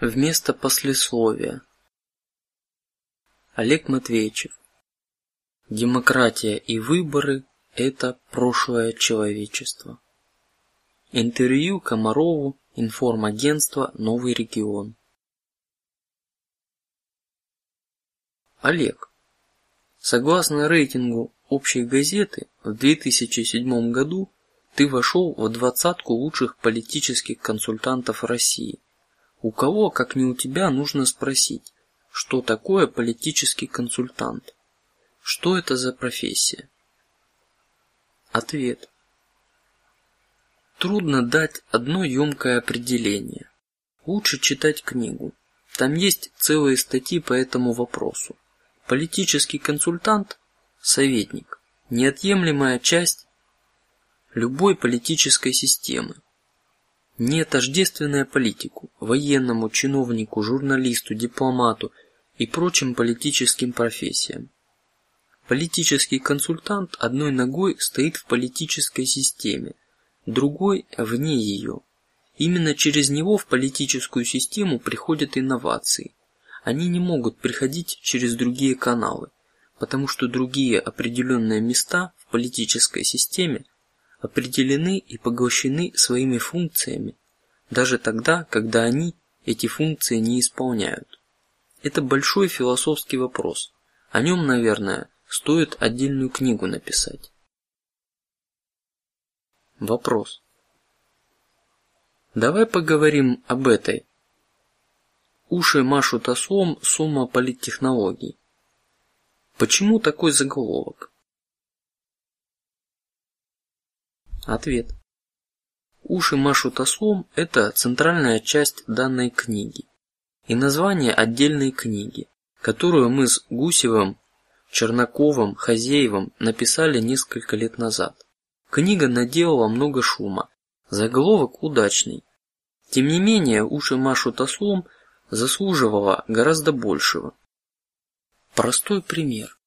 Вместо послесловия. Олег Матвеевич. Демократия и выборы – это прошлое человечества. Интервью Комарову, информагентство Новый регион. Олег. Согласно рейтингу общей газеты, в 2007 году ты вошел в двадцатку лучших политических консультантов России. У кого, как не у тебя, нужно спросить, что такое политический консультант? Что это за профессия? Ответ. Трудно дать одно емкое определение. Лучше читать книгу. Там есть целые статьи по этому вопросу. Политический консультант, советник, неотъемлемая часть любой политической системы не тождественная политику, военному, чиновнику, журналисту, дипломату и прочим политическим профессиям. Политический консультант одной ногой стоит в политической системе, другой вне ее. Именно через него в политическую систему приходят инновации. Они не могут приходить через другие каналы, потому что другие определенные места в политической системе определены и поглощены своими функциями, даже тогда, когда они эти функции не исполняют. Это большой философский вопрос. О нем, наверное, стоит отдельную книгу написать. Вопрос. Давай поговорим об этой. Уши машут ослом сумма политтехнологий. Почему такой заголовок? Ответ. Уши машут ослом – это центральная часть данной книги и название отдельной книги, которую мы с Гусевым, Чернаковым, Хозеевым написали несколько лет назад. Книга наделала много шума, заголовок удачный. Тем не менее, уши машут ослом заслуживала гораздо большего. Простой пример.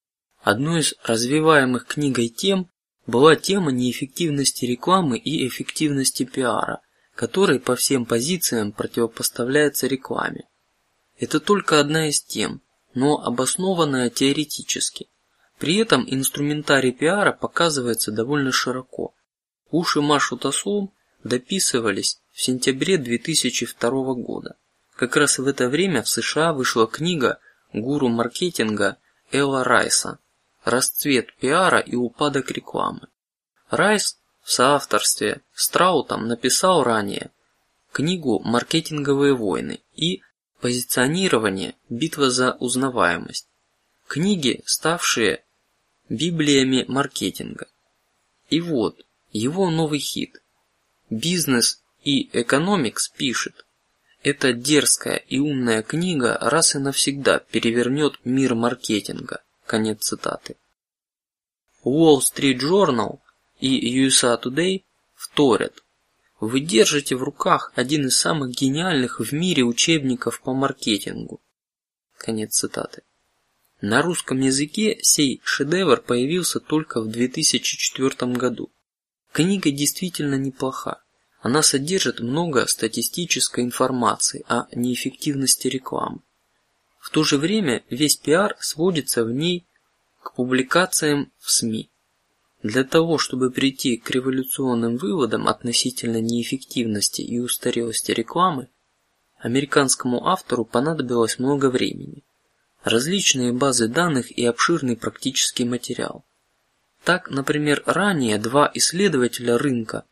Одной из развиваемых книгой тем была тема неэффективности рекламы и эффективности пиара, которой по всем позициям противопоставляется рекламе. Это только одна из тем, но обоснованная теоретически. При этом инструментарий пиара показывается довольно широко. Уши машут ослом дописывались в сентябре 2002 года. Как раз в это время в США вышла книга гуру маркетинга Элла Райса расцвет пиара и упадок рекламы. Райс в соавторстве с Траутом написал ранее книгу "Маркетинговые войны" и "Позиционирование. Битва за узнаваемость". Книги, ставшие библиями маркетинга. И вот его новый хит. Бизнес и Экономикс пишет: эта дерзкая и умная книга раз и навсегда перевернет мир маркетинга. Конец цитаты. Wall Street Journal и USA Today вторят. Вы держите в руках один из самых гениальных в мире учебников по маркетингу. Конец цитаты. На русском языке сей шедевр появился только в 2004 году. Книга действительно неплоха. Она содержит много статистической информации о неэффективности рекламы. В то же время весь пиар сводится в ней к публикациям в СМИ. Для того, чтобы прийти к революционным выводам относительно неэффективности и устарелости рекламы, американскому автору понадобилось много времени, различные базы данных и обширный практический материал. Так, например, ранее два исследователя рынка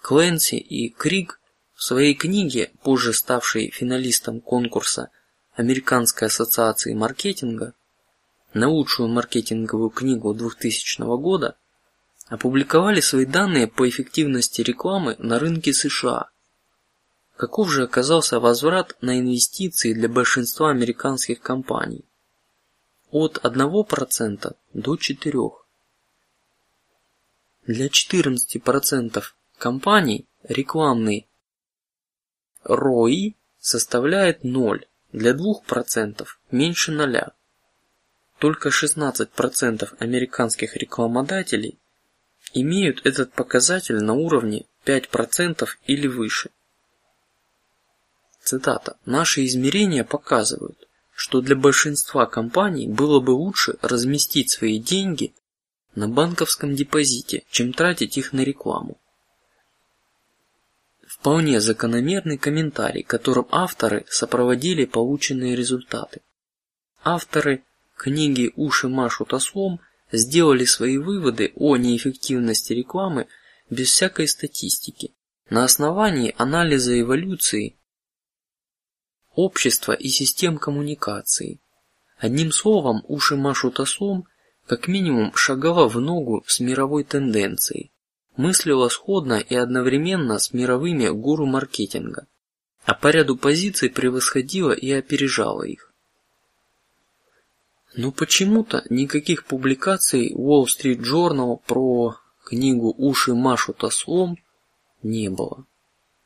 Кленси и Криг в своей книге, позже ставшей финалистом конкурса Американской ассоциации маркетинга на лучшую маркетинговую книгу 2000 года опубликовали свои данные по эффективности рекламы на рынке США. Каков же оказался возврат на инвестиции для большинства американских компаний? От 1% до 4%. Для 14% компаний рекламный ROI составляет 0 для двух процентов меньше ноля. Только 16 процентов американских рекламодателей имеют этот показатель на уровне 5 процентов или выше. Цитата: "Наши измерения показывают, что для большинства компаний было бы лучше разместить свои деньги на банковском депозите, чем тратить их на рекламу. Вполне закономерный комментарий, которым авторы сопроводили полученные результаты. Авторы книги "Уши машут ослом" сделали свои выводы о неэффективности рекламы без всякой статистики, на основании анализа эволюции общества и систем коммуникации. Одним словом, уши машут ослом, как минимум шагала в ногу с мировой тенденцией, мыслила сходно и одновременно с мировыми гуру маркетинга, а по ряду позиций превосходила и опережала их. Но почему-то никаких публикаций Wall Street Journal про книгу "Уши машут ослом" не было.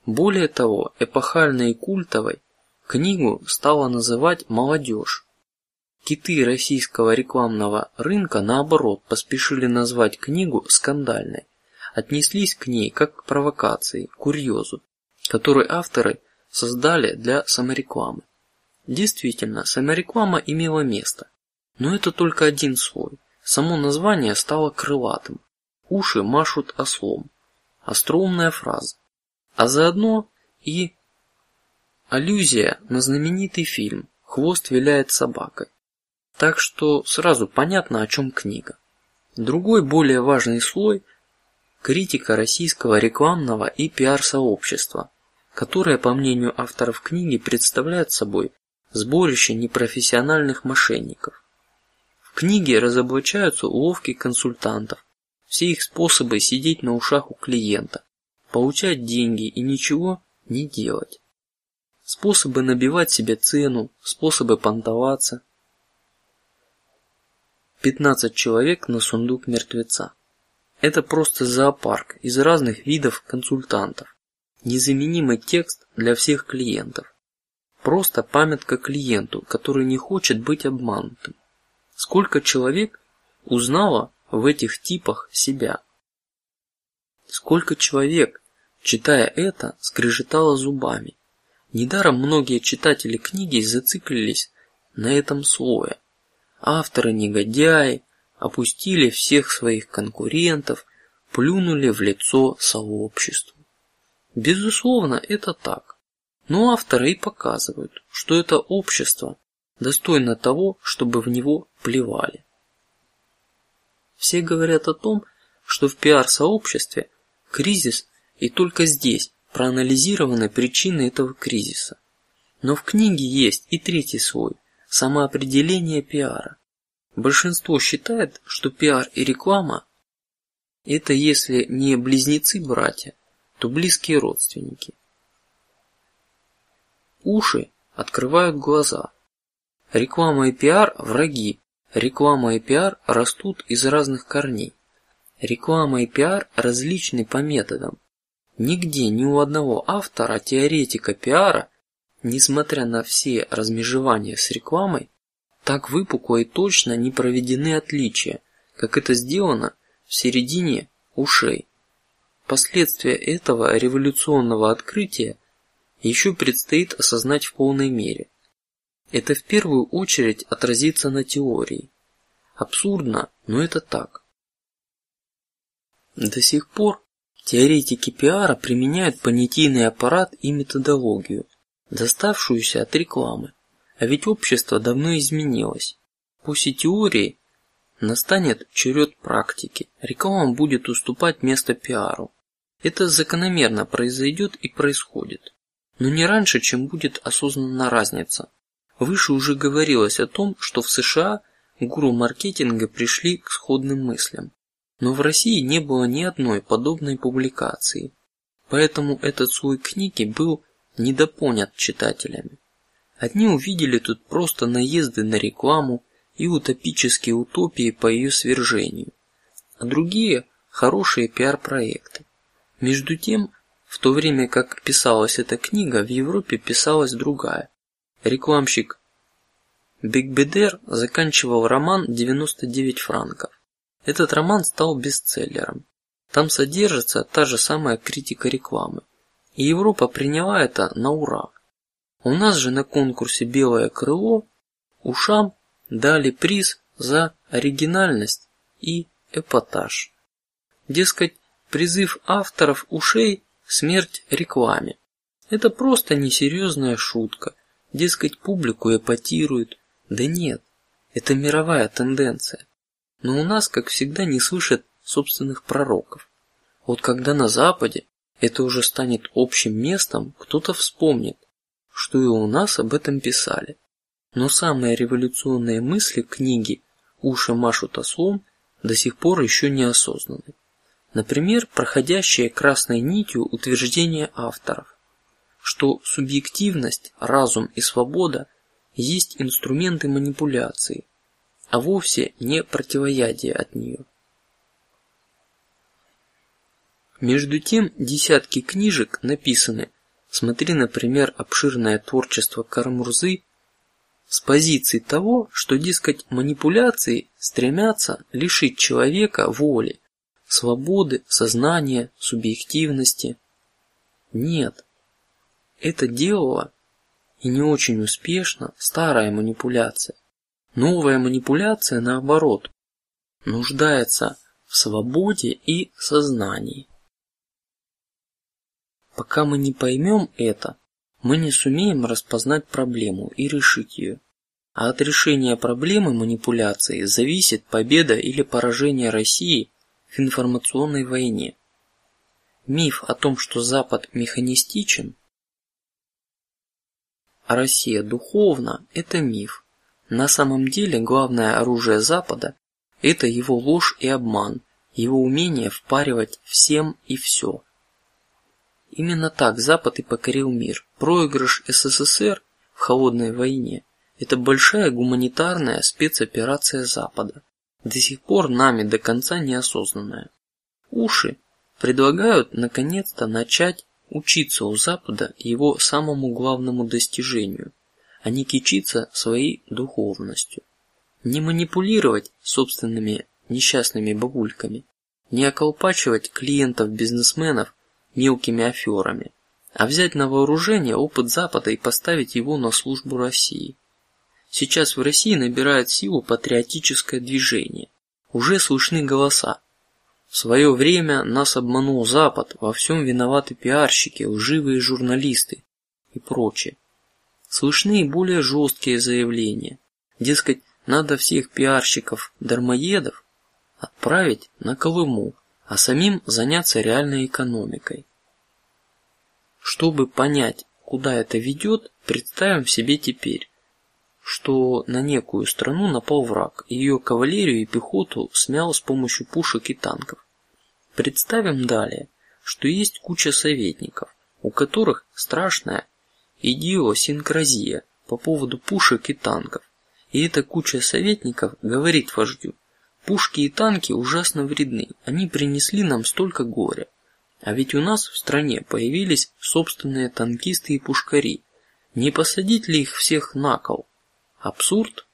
Более того, эпохальной и культовой книгу стала называть молодежь. Киты российского рекламного рынка, наоборот, поспешили назвать книгу скандальной, отнеслись к ней как к провокации, курьезу, который авторы создали для саморекламы. Действительно, самореклама имела место, но это только один слой. Само название стало крылатым. Уши машут ослом. Остроумная фраза, а заодно и аллюзия на знаменитый фильм "Хвост виляет собакой". Так что сразу понятно, о чем книга. Другой более важный слой – критика российского рекламного и пиар-сообщества, которое, по мнению авторов книги, представляет собой сборище непрофессиональных мошенников. В книге разоблачаются уловки консультантов, все их способы сидеть на ушах у клиента, получать деньги и ничего не делать, способы набивать себе цену, способы понтоваться, 15 человек на сундук мертвеца. Это просто зоопарк из разных видов консультантов. Незаменимый текст для всех клиентов. Просто памятка клиенту, который не хочет быть обманутым. Сколько человек узнало в этих типах себя? Сколько человек, читая это, скрежетало зубами? Недаром многие читатели книги зациклились на этом слое. Авторы негодяи опустили всех своих конкурентов, плюнули в лицо сообществу. Безусловно, это так. Но авторы и показывают, что это общество достойно того, чтобы в него плевали. Все говорят о том, что в пиар-сообществе кризис, и только здесь проанализированы причины этого кризиса. Но в книге есть и третий слой самоопределение пиара. Большинство считает, что пиар и реклама – это если не близнецы-братья, то близкие родственники. Уши открывают глаза. Реклама и пиар – враги. Реклама и пиар растут из разных корней. Реклама и пиар различны по методам. Нигде ни у одного автора, теоретика пиара Несмотря на все размежевания с рекламой, так выпукло и точно не проведены отличия, как это сделано в середине ушей. Последствия этого революционного открытия еще предстоит осознать в полной мере. Это в первую очередь отразится на теории. Абсурдно, но это так. До сих пор теоретики пиара применяют понятийный аппарат и методологию, доставшуюся от рекламы. А ведь общество давно изменилось. После теории настанет черед практики. Реклама будет уступать место пиару. Это закономерно произойдет и происходит, но не раньше, чем будет осознана разница. Выше уже говорилось о том, что в США гуру маркетинга пришли к сходным мыслям, но в России не было ни одной подобной публикации, поэтому этот слой книги был недопонят читателями. Одни увидели тут просто наезды на рекламу и утопические утопии по ее свержению, а другие хорошие пиар-проекты. Между тем, в то время как писалась эта книга, в Европе писалась другая. Рекламщик Бигбедер заканчивал роман 99 франков. Этот роман стал бестселлером. Там содержится та же самая критика рекламы, и Европа приняла это на ура. У нас же на конкурсе белое крыло ушам дали приз за оригинальность и эпатаж. Дескать, призыв авторов ушей смерть рекламе. Это просто несерьезная шутка. Дескать, публику эпатируют. Да нет, это мировая тенденция. Но у нас, как всегда, не слышат собственных пророков. Вот когда на Западе это уже станет общим местом, кто-то вспомнит, что и у нас об этом писали. Но самые революционные мысли книги "Уши машут ослом" до сих пор еще не осознаны. Например, проходящее красной нитью утверждение авторов, что субъективность, разум и свобода есть инструменты манипуляции, а вовсе не противоядие от нее. Между тем десятки книжек написаны. Смотри, например, обширное творчество Карамурзы с позиции того, что, дескать, манипуляции стремятся лишить человека воли, свободы, сознания, субъективности. Нет, это делала и не очень успешно старая манипуляция. Новая манипуляция, наоборот, нуждается в свободе и сознании. Пока мы не поймем это, мы не сумеем распознать проблему и решить ее. А от решения проблемы манипуляции зависит победа или поражение России в информационной войне. Миф о том, что Запад механистичен, а Россия духовна, это миф. На самом деле главное оружие Запада – это его ложь и обман, его умение впаривать всем и все. Именно так Запад и покорил мир. Проигрыш СССР в холодной войне – это большая гуманитарная спецоперация Запада, до сих пор нами до конца неосознанная. Уши предлагают наконец-то начать учиться у Запада его самому главному достижению, а не кичиться своей духовностью, не манипулировать собственными несчастными бабульками, не околпачивать клиентов бизнесменов мелкими аферами, а взять на вооружение опыт Запада и поставить его на службу России. Сейчас в России набирает силу патриотическое движение. Уже слышны голоса. В свое время нас обманул Запад, во всем виноваты пиарщики, лживые журналисты и прочее. Слышны и более жесткие заявления, дескать, надо всех пиарщиков дармоедов отправить на Колыму, а самим заняться реальной экономикой. Чтобы понять, куда это ведет, представим себе теперь, что на некую страну напал враг, ее кавалерию и пехоту смял с помощью пушек и танков. Представим далее, что есть куча советников, у которых страшная идиосинкразия по поводу пушек и танков, и эта куча советников говорит вождю: Пушки и танки ужасно вредны, они принесли нам столько горя. А ведь у нас в стране появились собственные танкисты и пушкари. Не посадить ли их всех на кол? Абсурд.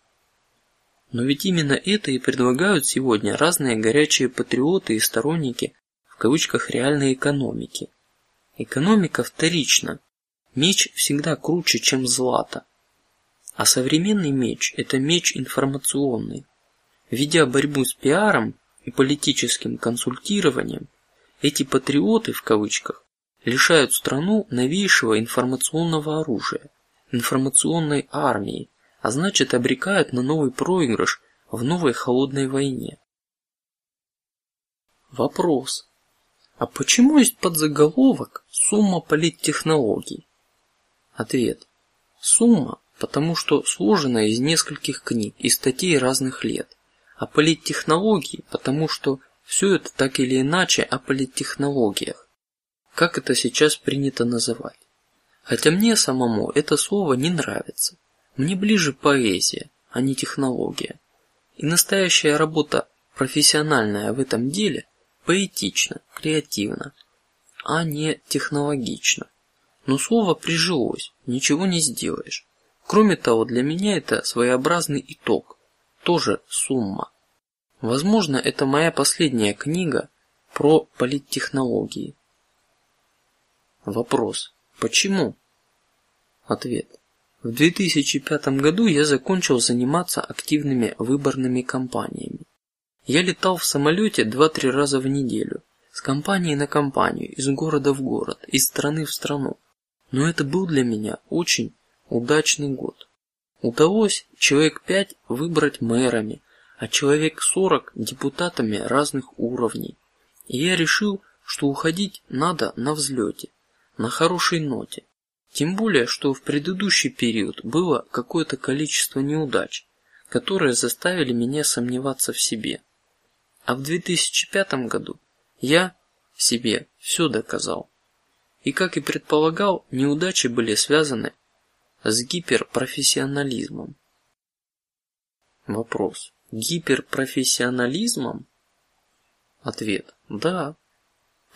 Но ведь именно это и предлагают сегодня разные горячие патриоты и сторонники в кавычках реальной экономики. Экономика вторична. Меч всегда круче, чем злато. А современный меч – это меч информационный. Ведя борьбу с пиаром и политическим консультированием, эти патриоты в кавычках лишают страну новейшего информационного оружия, информационной армии, а значит обрекают на новый проигрыш в новой холодной войне. Вопрос: а почему есть подзаголовок "Сумма политтехнологий"? Ответ: сумма, потому что сложена из нескольких книг и статей разных лет а политтехнологии, потому что все это так или иначе о политтехнологиях, как это сейчас принято называть. Хотя мне самому это слово не нравится. Мне ближе поэзия, а не технология. И настоящая работа, профессиональная в этом деле, поэтична, креативна, а не технологична. Но слово прижилось, ничего не сделаешь. Кроме того, для меня это своеобразный итог тоже сумма. Возможно, это моя последняя книга про политтехнологии. Вопрос: почему? Ответ. В 2005 году я закончил заниматься активными выборными кампаниями. Я летал в самолете два-три раза в неделю, с компании на компанию, из города в город, из страны в страну. Но это был для меня очень удачный год. Удалось человек пять выбрать мэрами, а человек сорок депутатами разных уровней. И я решил, что уходить надо на взлете, на хорошей ноте. Тем более, что в предыдущий период было какое-то количество неудач, которые заставили меня сомневаться в себе. А в 2005 году я себе все доказал. И как и предполагал, неудачи были связаны с гиперпрофессионализмом. Вопрос: гиперпрофессионализмом? Ответ: да.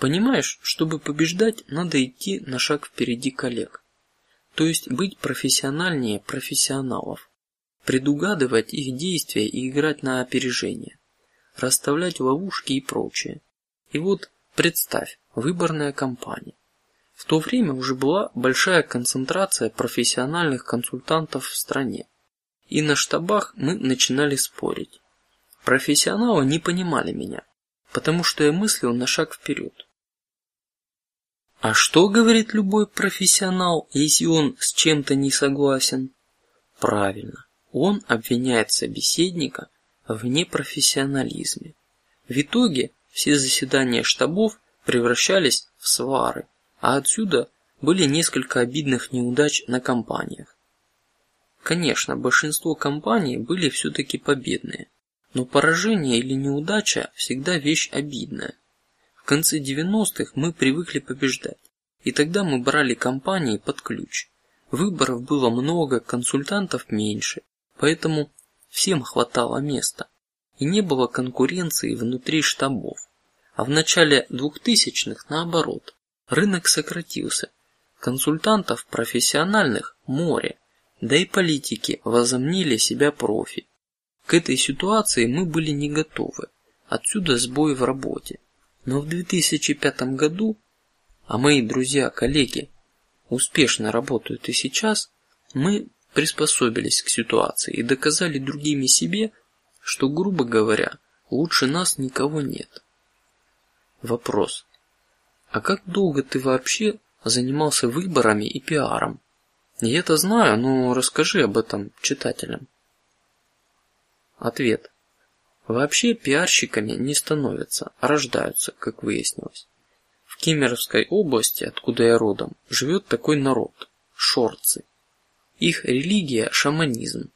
Понимаешь, чтобы побеждать, надо идти на шаг впереди коллег, то есть быть профессиональнее профессионалов, предугадывать их действия и играть на опережение, расставлять ловушки и прочее. И вот представь, выборная кампания. В то время уже была большая концентрация профессиональных консультантов в стране, и на штабах мы начинали спорить. Профессионалы не понимали меня, потому что я мыслил на шаг вперед. А что говорит любой профессионал, если он с чем-то не согласен? Правильно, он обвиняет собеседника в непрофессионализме. В итоге все заседания штабов превращались в свары, а отсюда были несколько обидных неудач на компаниях. Конечно, большинство компаний были все-таки победные, но поражение или неудача всегда вещь обидная. В конце 90-х мы привыкли побеждать, и тогда мы брали компании под ключ. Выборов было много, консультантов меньше, поэтому всем хватало места, и не было конкуренции внутри штабов. А в начале 2000-х наоборот, рынок сократился, консультантов профессиональных море, да и политики возомнили себя профи. К этой ситуации мы были не готовы. Отсюда сбой в работе. Но в 2005 году, а мои друзья, коллеги успешно работают и сейчас, мы приспособились к ситуации и доказали другими себе, что, грубо говоря, лучше нас никого нет. Вопрос: а как долго ты вообще занимался выборами и пиаром? Я это знаю, но расскажи об этом читателям. Ответ: вообще пиарщиками не становятся, а рождаются, как выяснилось. В Кемеровской области, откуда я родом, живет такой народ – шорцы. Их религия – шаманизм.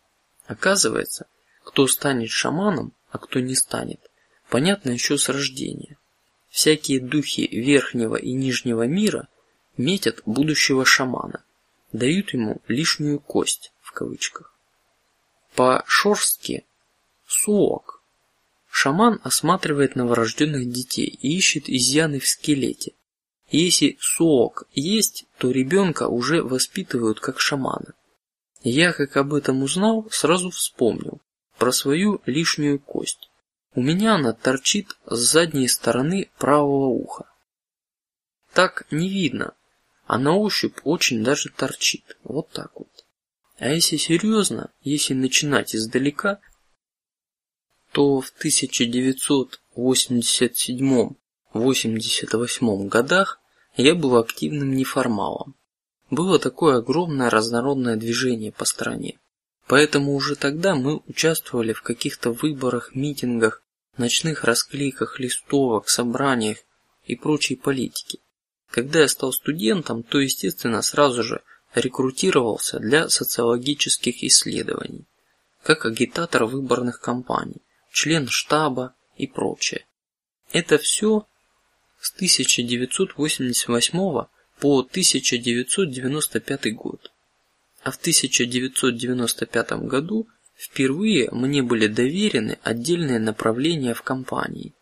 Оказывается, кто станет шаманом, а кто не станет, понятно еще с рождения. Всякие духи верхнего и нижнего мира метят будущего шамана, дают ему лишнюю кость в кавычках. По шорстке суок. Шаман осматривает новорожденных детей и ищет изъяны в скелете. Если суок есть, то ребенка уже воспитывают как шамана. Я, как об этом узнал, сразу вспомнил про свою лишнюю кость. У меня она торчит с задней стороны правого уха. Так не видно, а на ощупь очень даже торчит. Вот так вот. А если серьезно, если начинать издалека, то в 1987-88 годах я был активным неформалом. Было такое огромное разнородное движение по стране, поэтому уже тогда мы участвовали в каких-то выборах, митингах, ночных расклейках листовок, собраниях и прочей политики. Когда я стал студентом, то естественно сразу же рекрутировался для социологических исследований, как агитатор выборных кампаний член штаба и прочее. Это все с 1988 по 1995 год. А в 1995 году впервые мне были доверены отдельные направления в компании.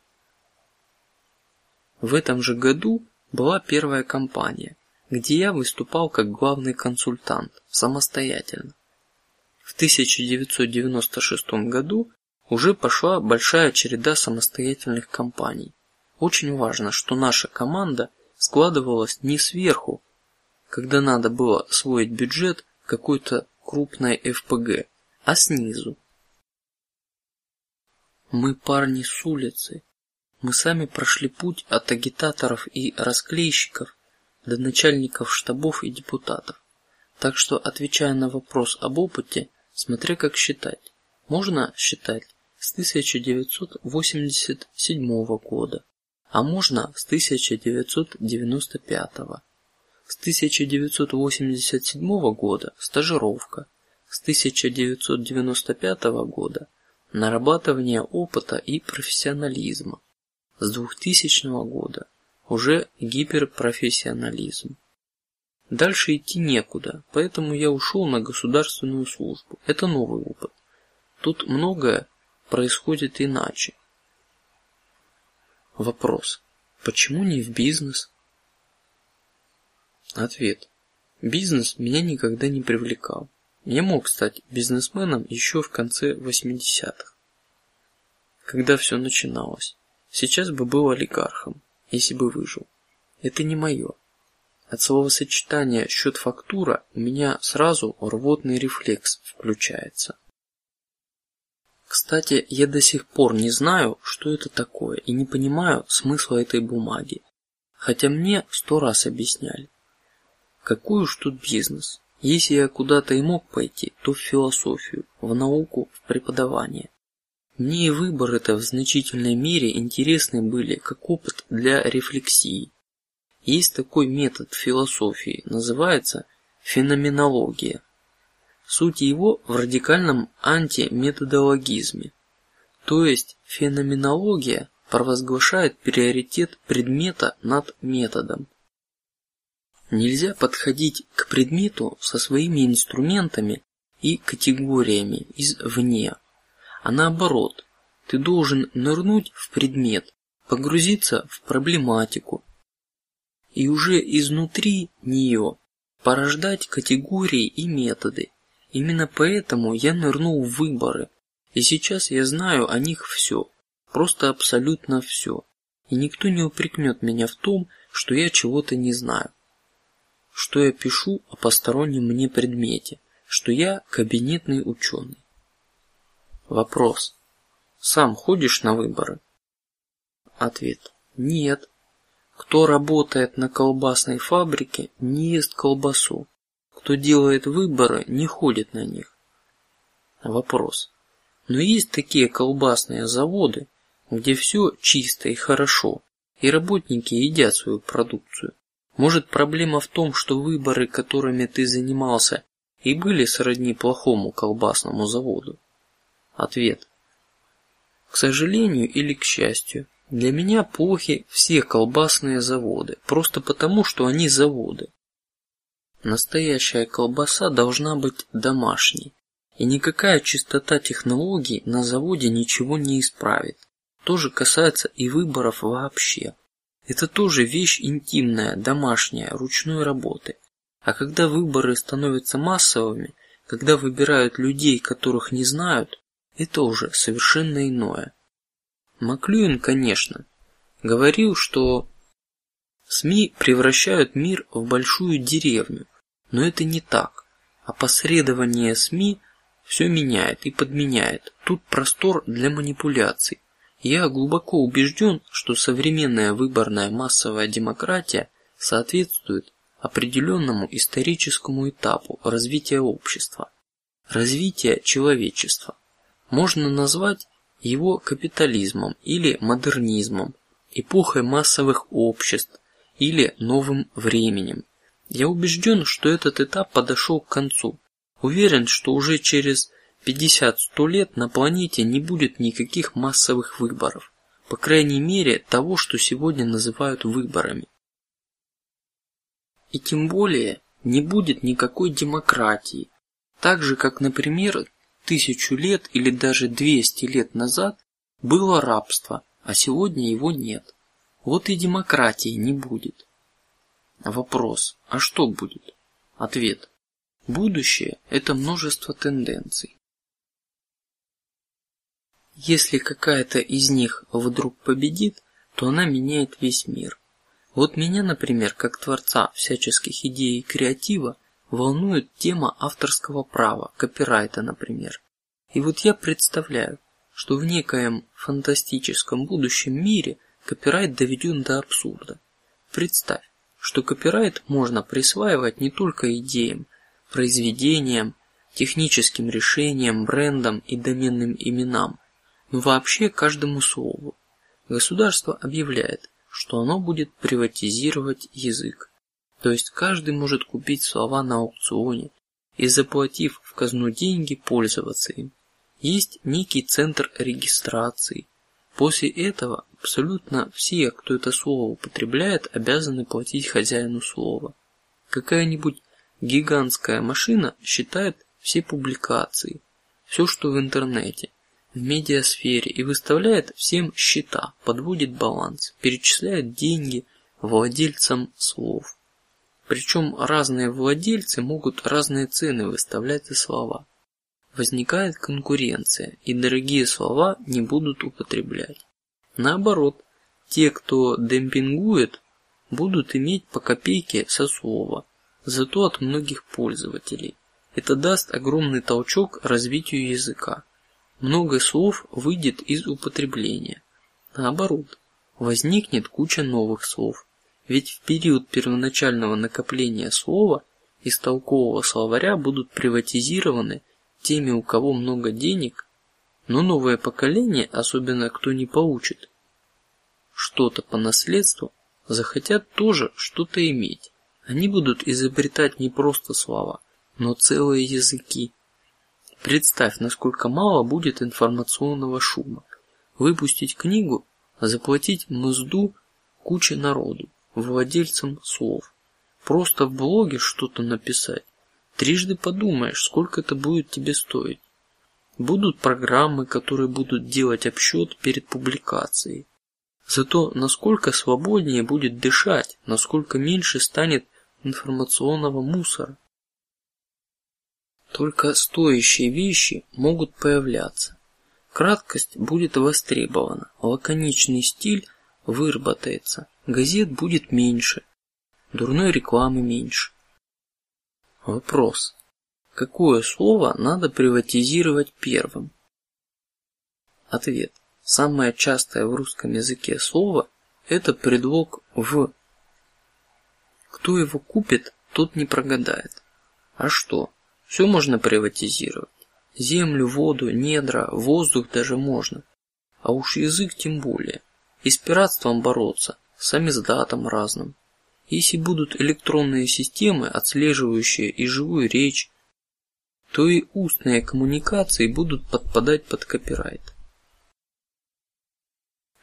В этом же году была первая компания, где я выступал как главный консультант самостоятельно. В 1996 году уже пошла большая череда самостоятельных компаний. Очень важно, что наша команда складывалась не сверху, когда надо было освоить бюджет какой-то крупной ФПГ, а снизу. Мы парни с улицы, мы сами прошли путь от агитаторов и расклейщиков до начальников штабов и депутатов. Так что, отвечая на вопрос об опыте, смотря как считать, можно считать с 1987 года, а можно с 1995. С 1987 года стажировка, с 1995 года нарабатывание опыта и профессионализма, с 2000 года уже гиперпрофессионализм. Дальше идти некуда, поэтому я ушел на государственную службу. Это новый опыт. Тут многое происходит иначе. Вопрос: почему не в бизнес? Ответ: бизнес меня никогда не привлекал. Я мог стать бизнесменом еще в конце 80-х, когда все начиналось. Сейчас бы был олигархом, если бы выжил. Это не мое. От словосочетания счет-фактура у меня сразу рвотный рефлекс включается. Кстати, я до сих пор не знаю, что это такое, и не понимаю смысла этой бумаги, хотя мне сто раз объясняли. Какой уж тут бизнес? Если я куда-то и мог пойти, то в философию, в науку, в преподавание. Мне и выборы-то в значительной мере интересны были как опыт для рефлексии. Есть такой метод философии, называется феноменология. Суть его в радикальном антиметодологизме, то есть феноменология провозглашает приоритет предмета над методом. Нельзя подходить к предмету со своими инструментами и категориями извне, а наоборот, ты должен нырнуть в предмет, погрузиться в проблематику, и уже изнутри нее порождать категории и методы. Именно поэтому я нырнул в выборы, и сейчас я знаю о них все, просто абсолютно все, и никто не упрекнет меня в том, что я чего-то не знаю, что я пишу о постороннем мне предмете, что я кабинетный ученый. Вопрос: сам ходишь на выборы? Ответ: нет. Кто работает на колбасной фабрике, не ест колбасу. Кто делает выборы, не ходит на них. Вопрос: но есть такие колбасные заводы, где все чисто и хорошо, и работники едят свою продукцию. Может, проблема в том, что выборы, которыми ты занимался, и были сродни плохому колбасному заводу? Ответ: к сожалению или к счастью, для меня плохи все колбасные заводы, просто потому, что они заводы. Настоящая колбаса должна быть домашней, и никакая чистота технологий на заводе ничего не исправит. То же касается и выборов вообще. Это тоже вещь интимная, домашняя, ручной работы. А когда выборы становятся массовыми, когда выбирают людей, которых не знают, это уже совершенно иное. Маклюин, конечно, говорил, что СМИ превращают мир в большую деревню, но это не так. Опосредование СМИ все меняет и подменяет. Тут простор для манипуляций. Я глубоко убежден, что современная выборная массовая демократия соответствует определенному историческому этапу развития общества, развития человечества. Можно назвать его капитализмом или модернизмом, эпохой массовых обществ или новым временем. Я убежден, что этот этап подошел к концу. Уверен, что уже через 50-100 лет на планете не будет никаких массовых выборов, по крайней мере того, что сегодня называют выборами. И тем более не будет никакой демократии, так же как, например, тысячу лет или даже двести лет назад было рабство, а сегодня его нет. Вот и демократии не будет. Вопрос: а что будет? Ответ: будущее – это множество тенденций. Если какая-то из них вдруг победит, то она меняет весь мир. Вот меня, например, как творца всяческих идей и креатива, волнует тема авторского права, копирайта, например. И вот я представляю, что в некоем фантастическом будущем мире копирайт доведен до абсурда. Представь, что копирайт можно присваивать не только идеям, произведениям, техническим решениям, брендам и доменным именам, вообще каждому слову. Государство объявляет, что оно будет приватизировать язык, то есть каждый может купить слова на аукционе и заплатив в казну деньги пользоваться им. Есть некий центр регистрации. После этого абсолютно все, кто это слово употребляет, обязаны платить хозяину слова. Какая-нибудь гигантская машина считает все публикации, все, что в интернете, в медиасфере и выставляет всем счета, подводит баланс, перечисляет деньги владельцам слов. Причем разные владельцы могут разные цены выставлять за слова. Возникает конкуренция, и дорогие слова не будут употреблять. Наоборот, те, кто демпингует, будут иметь по копейке со слова, зато от многих пользователей. Это даст огромный толчок развитию языка много слов выйдет из употребления. Наоборот, возникнет куча новых слов. Ведь в период первоначального накопления слова из толкового словаря будут приватизированы теми, у кого много денег, но новое поколение, особенно кто не получит что-то по наследству, захотят тоже что-то иметь. Они будут изобретать не просто слова, но целые языки. Представь, насколько мало будет информационного шума. Выпустить книгу, заплатить мзду куче народу, владельцам слов. Просто в блоге что-то написать. Трижды подумаешь, сколько это будет тебе стоить. Будут программы, которые будут делать обсчет перед публикацией. Зато насколько свободнее будет дышать, насколько меньше станет информационного мусора. Только стоящие вещи могут появляться. Краткость будет востребована, лаконичный стиль выработается, газет будет меньше, дурной рекламы меньше. Вопрос: какое слово надо приватизировать первым? Ответ: самое частое в русском языке слово – это предлог в. Кто его купит, тот не прогадает. А что? Все можно приватизировать. Землю, воду, недра, воздух даже можно. А уж язык тем более. И с пиратством бороться, с издатом разным. Если будут электронные системы, отслеживающие и живую речь, то и устные коммуникации будут подпадать под копирайт.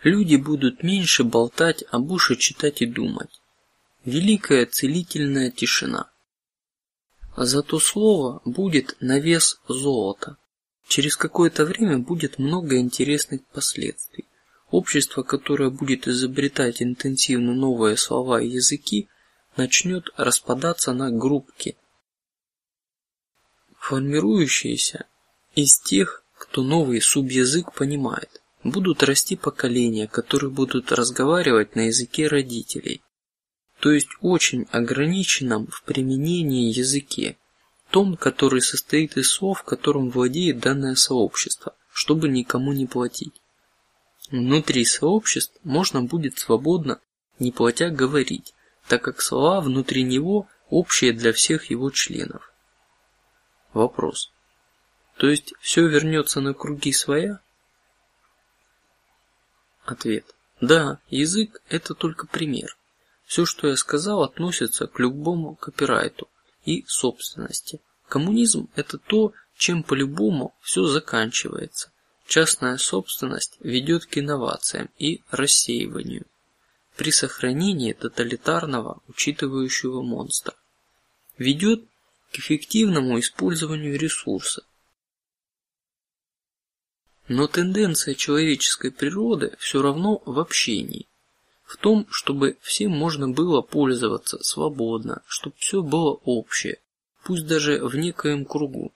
Люди будут меньше болтать, а больше читать и думать. Великая целительная тишина. А зато слово будет на вес золота. Через какое-то время будет много интересных последствий. Общество, которое будет изобретать интенсивно новые слова и языки, начнет распадаться на группки, формирующиеся из тех, кто новый субъязык понимает. Будут расти поколения, которые будут разговаривать на языке родителей, то есть очень ограниченном в применении языке, том, который состоит из слов, которым владеет данное сообщество, чтобы никому не платить. Внутри сообществ можно будет свободно, не платя, говорить, так как слова внутри него общие для всех его членов. Вопрос: то есть все вернется на круги своя? Ответ: да, язык – это только пример. Все, что я сказал, относится к любому копирайту и собственности. Коммунизм – это то, чем по-любому все заканчивается. Частная собственность ведет к инновациям и рассеиванию при сохранении тоталитарного учитывающего монстра, ведет к эффективному использованию ресурса. Но тенденция человеческой природы все равно в общении в том, чтобы всем можно было пользоваться свободно, чтобы все было общее, пусть даже в некоем кругу.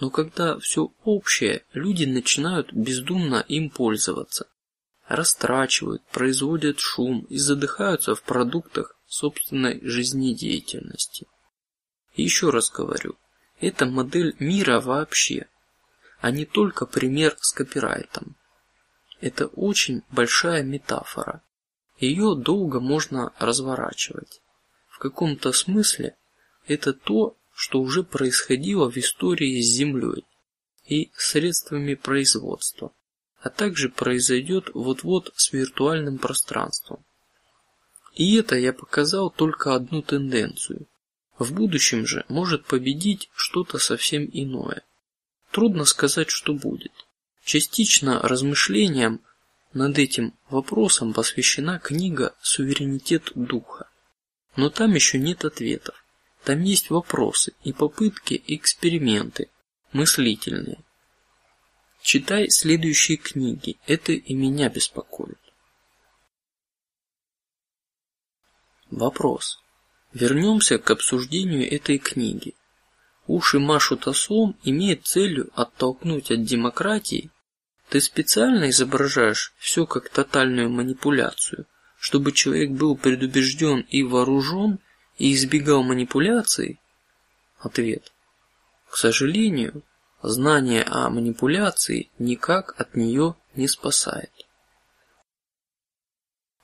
Но когда все общее, люди начинают бездумно им пользоваться. растрачивают, производят шум и задыхаются в продуктах собственной жизнедеятельности. Еще раз говорю, это модель мира вообще, а не только пример с копирайтом. Это очень большая метафора. Ее долго можно разворачивать. В каком-то смысле это то, что уже происходило в истории с Землей и средствами производства, а также произойдет вот-вот с виртуальным пространством. И это я показал только одну тенденцию. В будущем же может победить что-то совсем иное. Трудно сказать, что будет. Частично размышлениям над этим вопросом посвящена книга "Суверенитет духа", но там еще нет ответов. Там есть вопросы и попытки, эксперименты, мыслительные. Читай следующие книги, это и меня беспокоит. Вопрос. Вернемся к обсуждению этой книги. Уши машут ослом имеет целью оттолкнуть от демократии. Ты специально изображаешь все как тотальную манипуляцию, чтобы человек был предубежден и вооружен и избегал манипуляций? Ответ: к сожалению, знание о манипуляции никак от нее не спасает.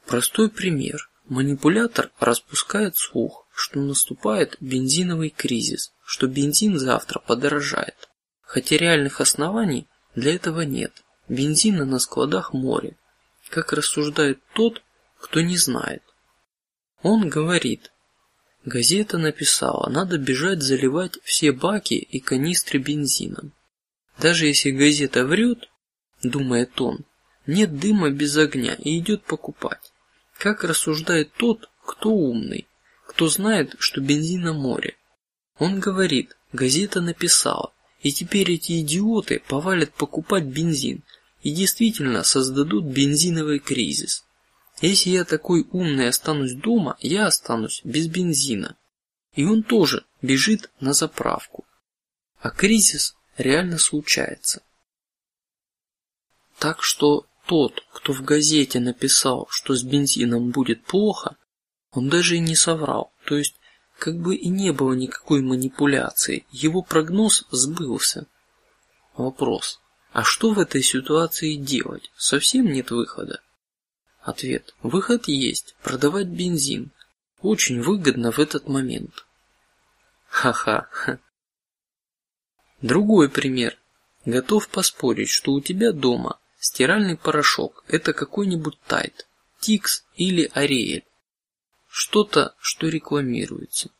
Простой пример: манипулятор распускает слух, что наступает бензиновый кризис, что бензин завтра подорожает, хотя реальных оснований для этого нет. Бензина на складах море. Как рассуждает тот, кто не знает. Он говорит, Газета написала, надо бежать заливать все баки и канистры бензином. Даже если газета врет, думает он, нет дыма без огня и идет покупать. Как рассуждает тот, кто умный, кто знает, что бензина море. Он говорит, газета написала, и теперь эти идиоты повалят покупать бензин и действительно создадут бензиновый кризис. Если я такой умный останусь дома, я останусь без бензина, и он тоже бежит на заправку. А кризис реально случается. Так что тот, кто в газете написал, что с бензином будет плохо, он даже и не соврал. То есть, как бы и не было никакой манипуляции, его прогноз сбылся. Вопрос: а что в этой ситуации делать? Совсем нет выхода. Ответ: выход есть. Продавать бензин очень выгодно в этот момент. Ха-ха. Другой пример. Готов поспорить, что у тебя дома стиральный порошок это какой-нибудь Тайт, Тикс или Ариэль, что-то, что рекламируется.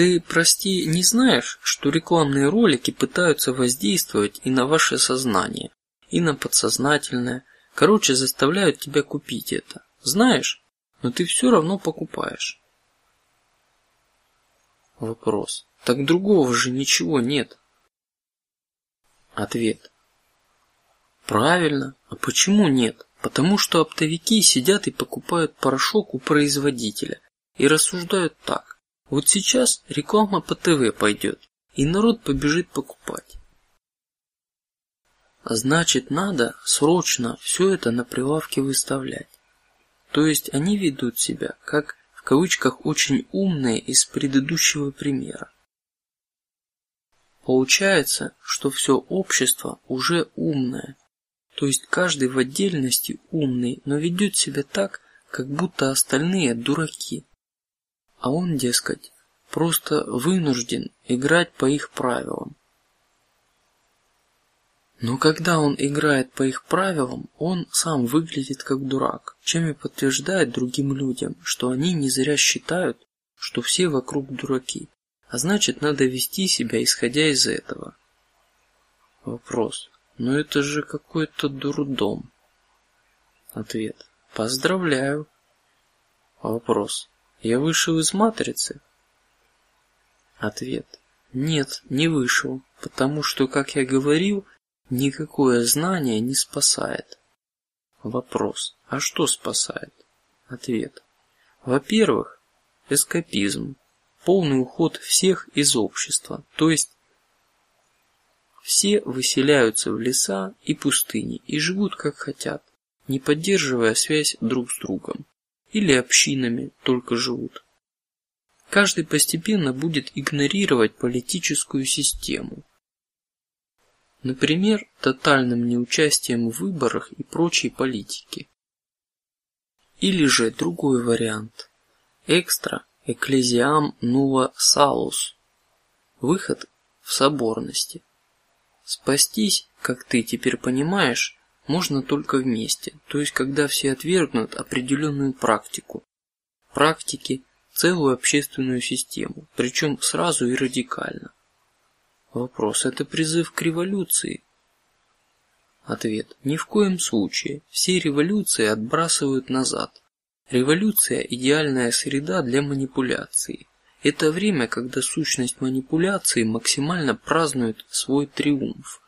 Ты, прости, не знаешь, что рекламные ролики пытаются воздействовать и на ваше сознание, и на подсознательное, Короче, заставляют тебя купить это. Знаешь, но ты все равно покупаешь. Вопрос. Так другого же ничего нет. Ответ. Правильно. А почему нет? Потому что оптовики сидят и покупают порошок у производителя и рассуждают так: вот сейчас реклама по ТВ пойдет, и народ побежит покупать. Значит, надо срочно все это на прилавке выставлять. То есть они ведут себя как в кавычках очень умные из предыдущего примера. Получается, что все общество уже умное, то есть каждый в отдельности умный, но ведет себя так, как будто остальные дураки, а он, дескать, просто вынужден играть по их правилам. Но когда он играет по их правилам, он сам выглядит как дурак, чем и подтверждает другим людям, что они не зря считают, что все вокруг дураки, а значит надо вести себя исходя из этого. Вопрос: но это же какой-то дурдом. Ответ: поздравляю. Вопрос: я вышел из матрицы? Ответ: нет, не вышел, потому что, как я говорил, Никакое знание не спасает. Вопрос: а что спасает? Ответ: во-первых, эскапизм, полный уход всех из общества, то есть Все выселяются в леса и пустыни и живут как хотят, не поддерживая связь друг с другом, или общинами только живут. Каждый постепенно будет игнорировать политическую систему, например, тотальным неучастием в выборах и прочей политике. Или же другой вариант: экстра экклезиам nulla salus, выход в соборности. Спастись, как ты теперь понимаешь, можно только вместе, то есть когда все отвергнут определенную практику, практики, целую общественную систему, причем сразу и радикально. Вопрос: это призыв к революции? Ответ: ни в коем случае. Все революции отбрасывают назад. Революция – идеальная среда для манипуляции. Это время, когда сущность манипуляции максимально празднует свой триумф.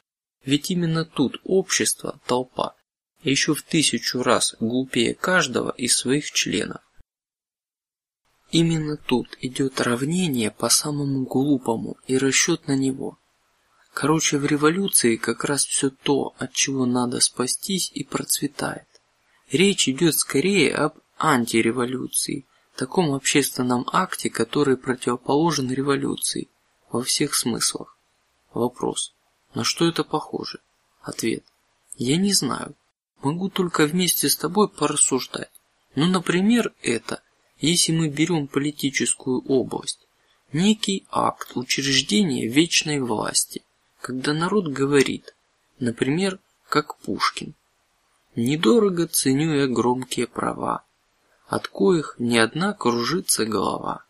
Ведь именно тут общество, толпа, еще в тысячу раз глупее каждого из своих членов. Именно тут идет равнение по самому глупому и расчет на него. Короче, в революции как раз все то, от чего надо спастись, и процветает. Речь идет скорее об антиреволюции, таком общественном акте, который противоположен революции во всех смыслах. Вопрос: на что это похоже? Ответ: я не знаю. Могу только вместе с тобой порассуждать. Ну, например, это, если мы берем политическую область, некий акт учреждения вечной власти, когда народ говорит, например, как Пушкин: недорого ценю я громкие права, от коих ни одна кружится голова.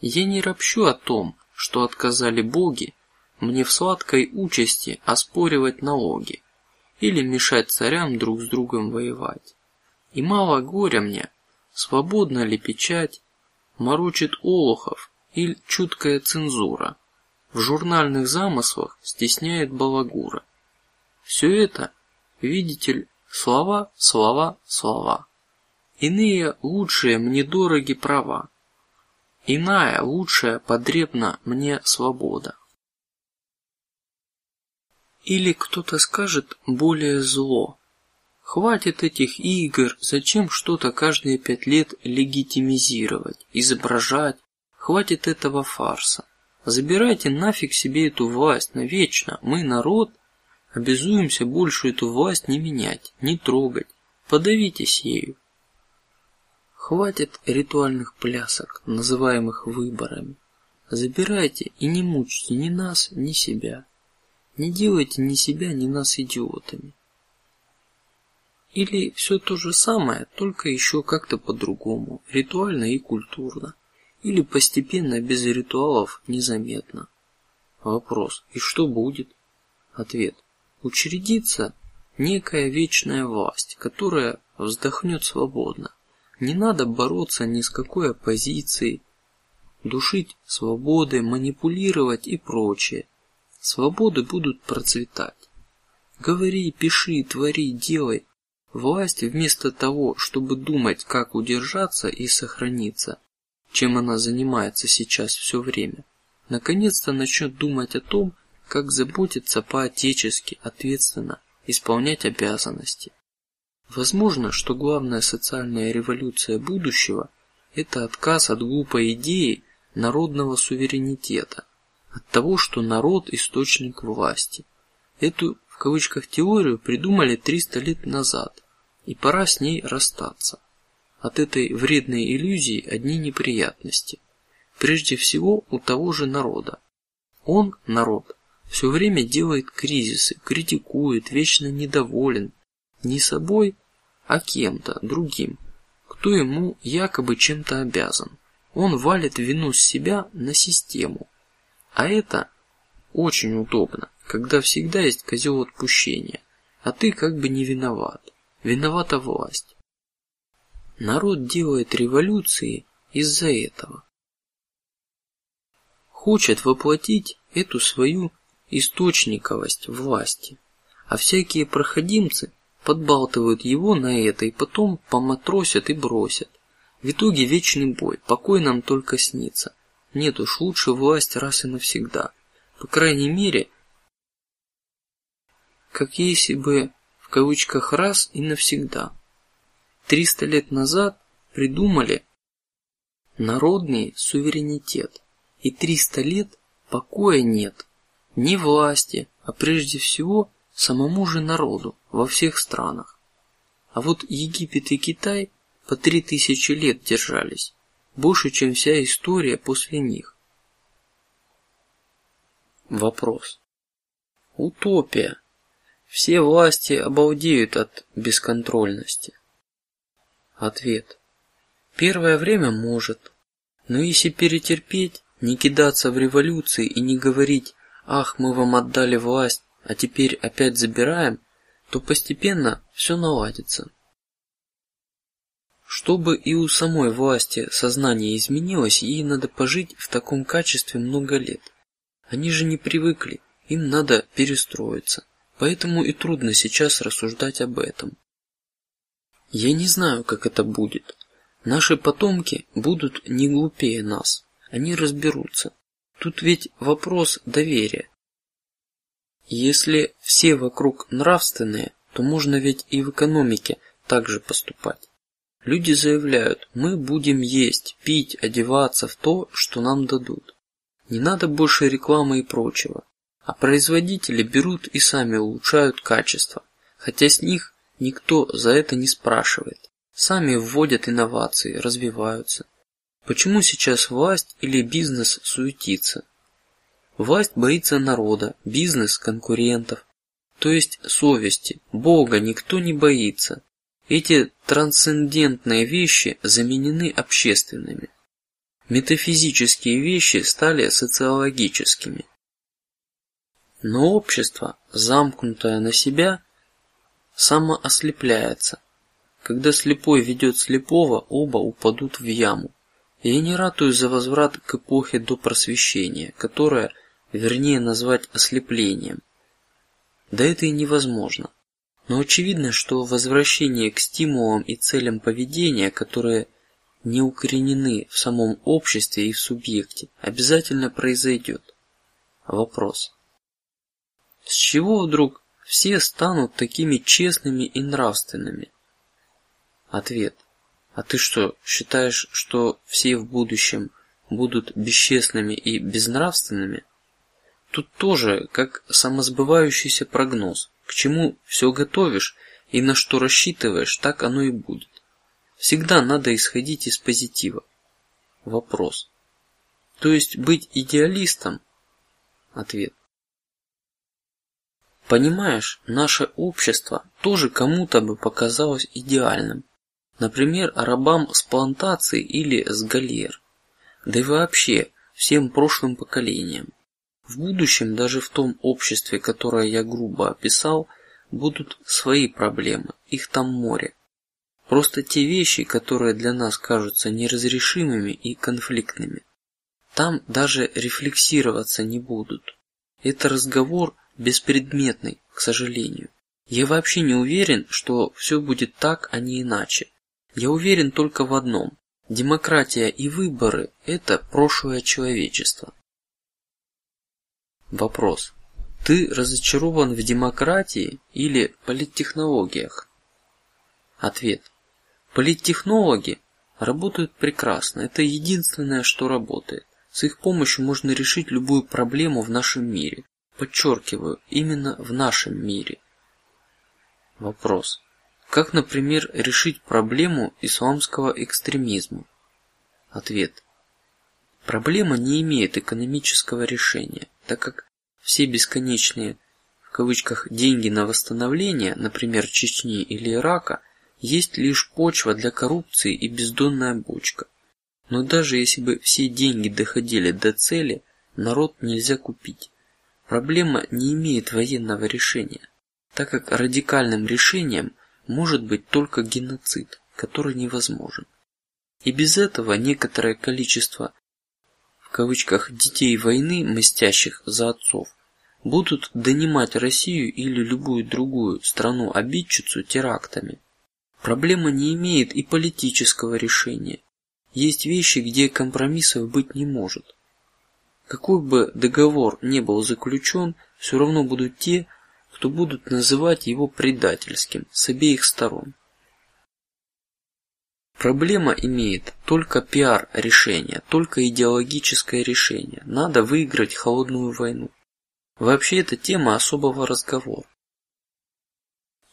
Я не ропщу о том, что отказали боги мне в сладкой участи оспоривать налоги или мешать царям друг с другом воевать. И мало горя мне, свободна ли печать, морочит олухов или чуткая цензура, в журнальных замыслах стесняет балагура. Все это, видите ли, слова, слова, слова. Иные лучшие мне дороги права, иная лучшая потребна мне свобода. Или кто-то скажет более зло. Хватит этих игр, зачем что-то каждые пять лет легитимизировать, изображать? Хватит этого фарса. Забирайте нафиг себе эту власть навечно. Мы народ, обязуемся больше эту власть не менять, не трогать. Подавитесь ею. Хватит ритуальных плясок, называемых выборами. Забирайте и не мучьте ни нас, ни себя. Не делайте ни себя, ни нас идиотами. Или все то же самое, только еще как-то по-другому, ритуально и культурно, или постепенно без ритуалов незаметно. Вопрос: и что будет? Ответ: учредится некая вечная власть, которая вздохнет свободно не надо бороться ни с какой оппозицией, душить свободы, манипулировать и прочее. Свободы будут процветать. Говори, пиши, твори, делай. Власть вместо того, чтобы думать, как удержаться и сохраниться, чем она занимается сейчас все время, наконец-то начнет думать о том, как заботиться по-отечески, ответственно исполнять обязанности. Возможно, что главная социальная революция будущего – это отказ от глупой идеи народного суверенитета, от того, что народ источник власти. Эту в кавычках теорию придумали 300 лет назад, и пора с ней расстаться. От этой вредной иллюзии одни неприятности. Прежде всего у того же народа. Он народ все время делает кризисы, критикует, вечно недоволен, не собой, а кем-то другим, кто ему якобы чем-то обязан. Он валит вину с себя на систему, а это очень удобно, когда всегда есть козел отпущения, а ты как бы не виноват, виновата власть. Народ делает революции из-за этого. Хочет воплотить эту свою источниковость власти, а всякие проходимцы подбалтывают его на это и потом поматросят и бросят. В итоге вечный бой, покой нам только снится. Нет уж лучше власть раз и навсегда. По крайней мере, как если бы в кавычках раз и навсегда. Триста лет назад придумали народный суверенитет, и триста лет покоя нет ни власти, а прежде всего самому же народу во всех странах. А вот Египет и Китай по три тысячи лет держались, больше, чем вся история после них. Вопрос. Утопия. Все власти обалдеют от бесконтрольности. Ответ. Первое время может, но если перетерпеть, не кидаться в революции и не говорить, ах, мы вам отдали власть, а теперь опять забираем, то постепенно все наладится. Чтобы и у самой власти сознание изменилось, ей надо пожить в таком качестве много лет. Они же не привыкли, им надо перестроиться, поэтому и трудно сейчас рассуждать об этом. Я не знаю, как это будет. Наши потомки будут не глупее нас, они разберутся. Тут ведь вопрос доверия. Если все вокруг нравственные, то можно ведь и в экономике так же поступать. Люди заявляют: мы будем есть, пить, одеваться в то, что нам дадут. Не надо больше рекламы и прочего. А производители берут и сами улучшают качество, хотя с них никто за это не спрашивает. Сами вводят инновации, развиваются. Почему сейчас власть или бизнес суетится? Власть боится народа, бизнес конкурентов, то есть совести. Бога никто не боится. Эти трансцендентные вещи заменены общественными. Метафизические вещи стали социологическими. Но общество, замкнутое на себя, самоослепляется. Когда слепой ведет слепого, оба упадут в яму. Я не ратую за возврат к эпохе до просвещения, которое, вернее, назвать ослеплением. Да это и невозможно. Но очевидно, что возвращение к стимулам и целям поведения, которые не укоренены в самом обществе и в субъекте, обязательно произойдет. Вопрос: с чего вдруг все станут такими честными и нравственными? Ответ: а ты что считаешь, что все в будущем будут бесчестными и безнравственными? Тут тоже как самосбывающийся прогноз. К чему все готовишь и на что рассчитываешь, так оно и будет. Всегда надо исходить из позитива. Вопрос. То есть быть идеалистом? Ответ. Понимаешь, наше общество тоже кому-то бы показалось идеальным. Например, рабам с плантаций или с галер, да и вообще всем прошлым поколениям. В будущем даже в том обществе, которое я грубо описал, будут свои проблемы, их там море. Просто те вещи, которые для нас кажутся неразрешимыми и конфликтными, там даже рефлексироваться не будут. Это разговор беспредметный, к сожалению. Я вообще не уверен, что все будет так, а не иначе. Я уверен только в одном: демократия и выборы – это прошлое человечества. Вопрос: ты разочарован в демократии или политтехнологиях? Ответ: политтехнологи работают прекрасно. Это единственное, что работает. С их помощью можно решить любую проблему в нашем мире. Подчеркиваю, именно в нашем мире. Вопрос: как, например, решить проблему исламского экстремизма? Ответ: проблема не имеет экономического решения так как все бесконечные в кавычках деньги на восстановление, например, Чечни или Ирака, есть лишь почва для коррупции и бездонная бочка. Но даже если бы все деньги доходили до цели, народ нельзя купить. Проблема не имеет военного решения, так как радикальным решением может быть только геноцид, который невозможен. И без этого некоторое количество кавычках детей войны, мстящих за отцов, будут донимать Россию или любую другую страну обидчицу терактами. Проблема не имеет и политического решения. Есть вещи, где компромиссов быть не может. Какой бы договор не был заключен, все равно будут те, кто будут называть его предательским с обеих сторон. Проблема имеет только пиар решение, только идеологическое решение. Надо выиграть холодную войну. Вообще это тема особого разговора.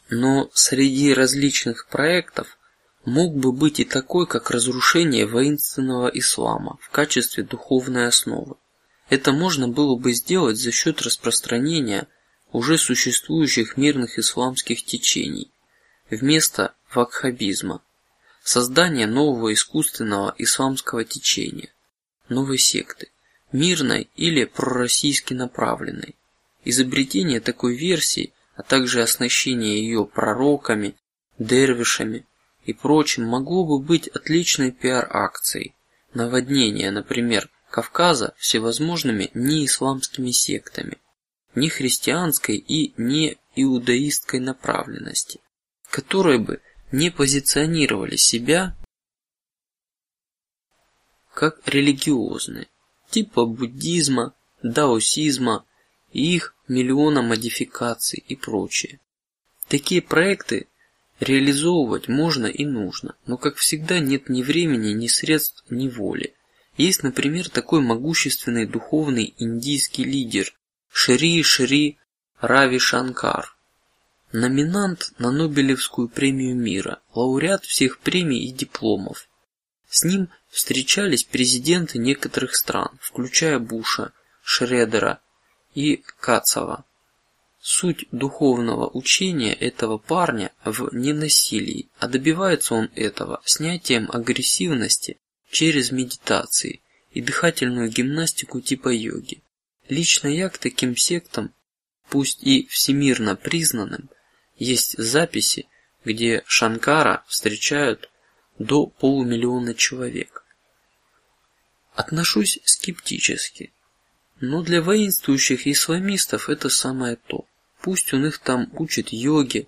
Но среди различных проектов мог бы быть и такой, как разрушение воинственного ислама в качестве духовной основы. Это можно было бы сделать за счет распространения уже существующих мирных исламских течений вместо вакхабизма, создание нового искусственного исламского течения, новой секты, мирной или пророссийски направленной. Изобретение такой версии, а также оснащение ее пророками, дервишами и прочим могло бы быть отличной пиар-акцией. Наводнение, например, Кавказа всевозможными неисламскими сектами, не христианской и не иудаистской направленности, которые бы не позиционировали себя как религиозные, типа буддизма, даосизма и их миллиона модификаций и прочее. Такие проекты реализовывать можно и нужно, но как всегда нет ни времени, ни средств, ни воли. Есть, например, такой могущественный духовный индийский лидер Шри Шри Рави Шанкар, номинант на Нобелевскую премию мира, лауреат всех премий и дипломов. С ним встречались президенты некоторых стран, включая Буша, Шредера и Кацава. Суть духовного учения этого парня в ненасилии, а добивается он этого снятием агрессивности через медитации и дыхательную гимнастику типа йоги. Лично я к таким сектам, пусть и всемирно признанным, есть записи, где Шанкара встречают до полумиллиона человек. Отношусь скептически, но для воинствующих исламистов это самое то. Пусть он их там учит йоге,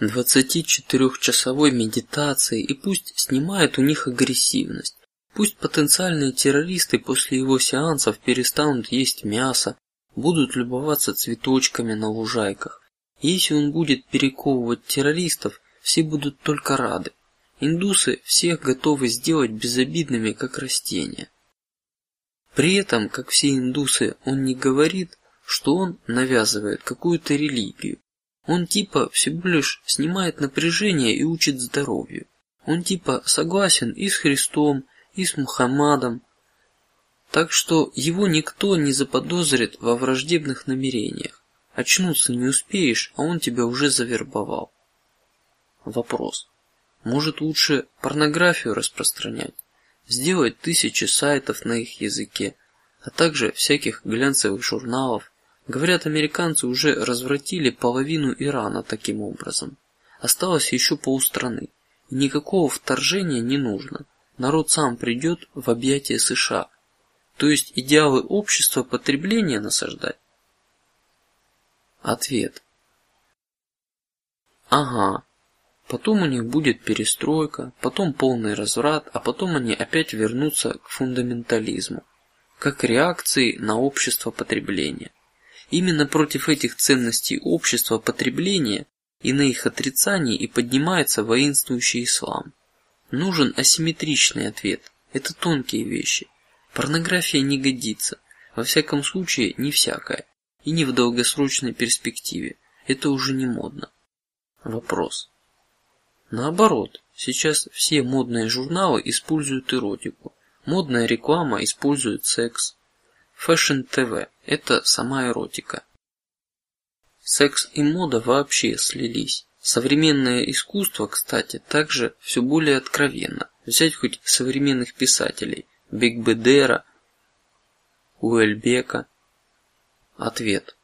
24-часовой медитации и пусть снимает у них агрессивность. Пусть потенциальные террористы после его сеансов перестанут есть мясо, будут любоваться цветочками на лужайках, если он будет перековывать террористов, все будут только рады. Индусы всех готовы сделать безобидными, как растения. При этом, как все индусы, он не говорит, что он навязывает какую-то религию. Он типа всего лишь снимает напряжение и учит здоровью. Он типа согласен и с Христом, и с Мухаммадом, так что его никто не заподозрит во враждебных намерениях. Очнуться не успеешь, а он тебя уже завербовал. Вопрос: может лучше порнографию распространять, сделать тысячи сайтов на их языке, а также всяких глянцевых журналов? Говорят, американцы уже развратили половину Ирана таким образом. Осталось еще полстраны. Никакого вторжения не нужно. Народ сам придет в объятия США. То есть идеалы общества потребления насаждать. Ответ. Ага. Потом у них будет перестройка, потом полный разврат, а потом они опять вернутся к фундаментализму, как реакции на общество потребления. Именно против этих ценностей общества потребления и на их отрицании и поднимается воинствующий ислам. Нужен асимметричный ответ. Это тонкие вещи. Порнография не годится, во всяком случае не всякая и не в долгосрочной перспективе. Это уже не модно. Вопрос. Наоборот, сейчас все модные журналы используют эротику, модная реклама использует секс. Fashion TV – это сама эротика. Секс и мода вообще слились. Современное искусство, кстати, также все более откровенно. Взять хоть современных писателей Бегбедера, Уэльбека, Ответ.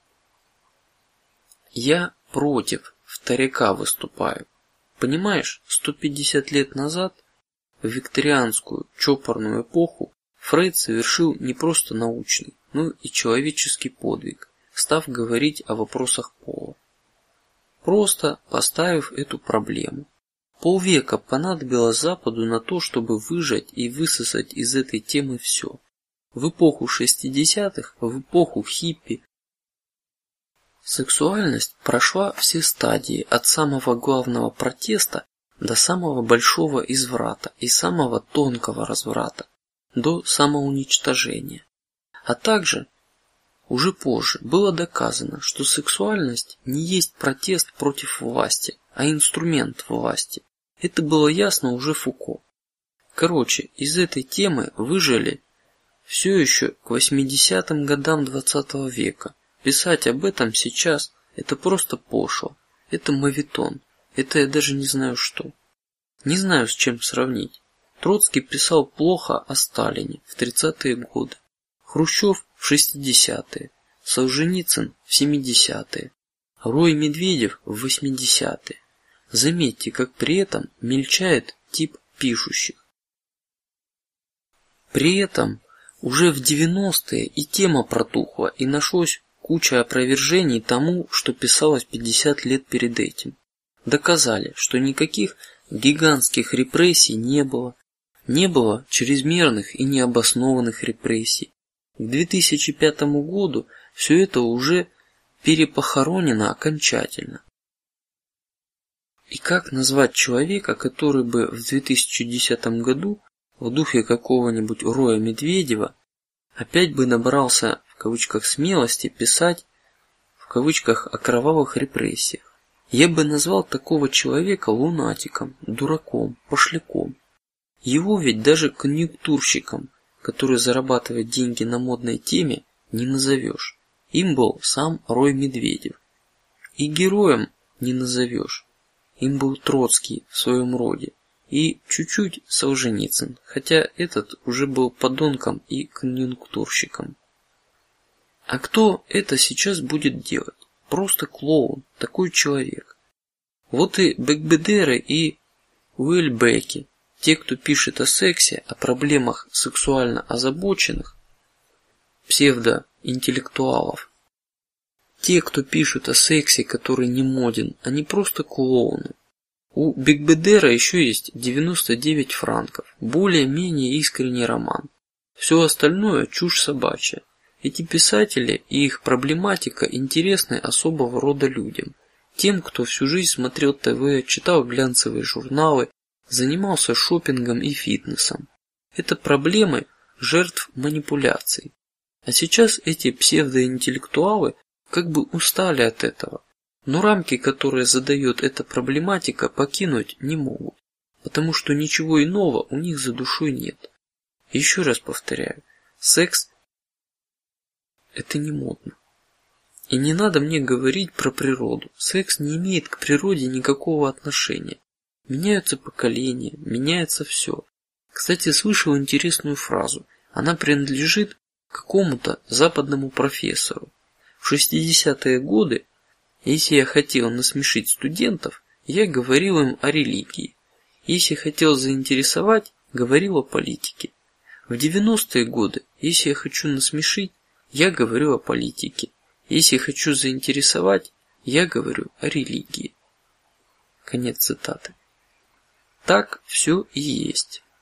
Я против вторяка выступаю. Понимаешь, 150 лет назад, в викторианскую чопорную эпоху, Фрейд совершил не просто научный, но и человеческий подвиг, став говорить о вопросах пола. Просто поставив эту проблему. Полвека понадобилось Западу на то, чтобы выжать и высосать из этой темы все. В эпоху шестидесятых, в эпоху хиппи, Сексуальность прошла все стадии от самого главного протеста до самого большого изврата и самого тонкого разврата до самоуничтожения, а также уже позже было доказано, что сексуальность не есть протест против власти, а инструмент власти. Это было ясно уже Фуко. Короче, из этой темы выжили все еще к 80-м годам 20 века. Писать об этом сейчас – это просто пошло, это мавитон, это я даже не знаю что. Не знаю с чем сравнить. Троцкий писал плохо о Сталине в 30-е годы, Хрущев в 60-е, Солженицын в 70-е, Рой Медведев в 80-е. Заметьте, как при этом мельчает тип пишущих. При этом уже в 90-е и тема протухла, и нашлось куча опровержений тому, что писалось 50 лет перед этим. Доказали, что никаких гигантских репрессий не было, не было чрезмерных и необоснованных репрессий. К 2005 году все это уже перепохоронено окончательно. И как назвать человека, который бы в 2010 году в духе какого-нибудь Роя Медведева опять бы набрался в кавычках смелости писать в кавычках о кровавых репрессиях? Я бы назвал такого человека лунатиком, дураком, пошляком. Его ведь даже конъюнктурщиком который зарабатывает деньги на модной теме, не назовешь. Им был сам Рой Медведев. И героем не назовешь. Им был Троцкий в своем роде и чуть-чуть Солженицын, хотя этот уже был подонком и конъюнктурщиком. А кто это сейчас будет делать? Просто клоун, такой человек. Вот и Бекбедеры и Уэльбеки те, кто пишет о сексе, о проблемах сексуально озабоченных, псевдоинтеллектуалов, те, кто пишут о сексе, который не моден, они просто клоуны. У Бигбедера еще есть 99 франков, более-менее искренний роман. Все остальное чушь собачья. Эти писатели и их проблематика интересны особого рода людям, тем, кто всю жизнь смотрел ТВ, читал глянцевые журналы, занимался шопингом и фитнесом. Это проблемы жертв манипуляций. А сейчас эти псевдоинтеллектуалы как бы устали от этого, но рамки, которые задает эта проблематика, покинуть не могут, потому что ничего иного у них за душой нет. Еще раз повторяю, секс это не модно. И не надо мне говорить про природу. Секс не имеет к природе никакого отношения. Меняются поколения, меняется все. Кстати, слышал интересную фразу. Она принадлежит какому-то западному профессору. В 60-е годы, если я хотел насмешить студентов, я говорил им о религии. Если хотел заинтересовать, говорил о политике. В 90-е годы, если я хочу насмешить, я говорю о политике. Если хочу заинтересовать, я говорю о религии. Конец цитаты. Так все и есть.